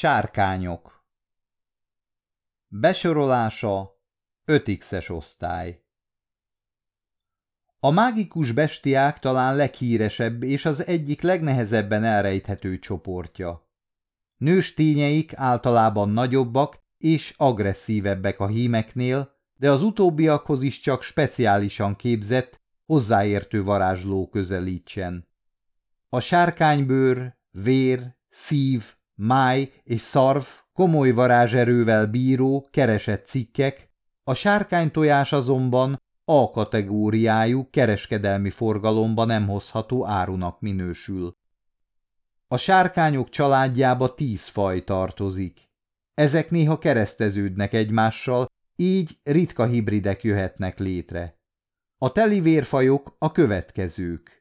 Sárkányok Besorolása 5x-es osztály A mágikus bestiák talán leghíresebb és az egyik legnehezebben elrejthető csoportja. Nőstényeik általában nagyobbak és agresszívebbek a hímeknél, de az utóbbiakhoz is csak speciálisan képzett, hozzáértő varázsló közelítsen. A sárkánybőr, vér, szív, máj és szarv komoly varázserővel bíró, keresett cikkek, a sárkánytojás azonban A kategóriájú kereskedelmi forgalomba nem hozható árunak minősül. A sárkányok családjába tíz faj tartozik. Ezek néha kereszteződnek egymással, így ritka hibridek jöhetnek létre. A telivérfajok a következők.